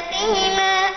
فيما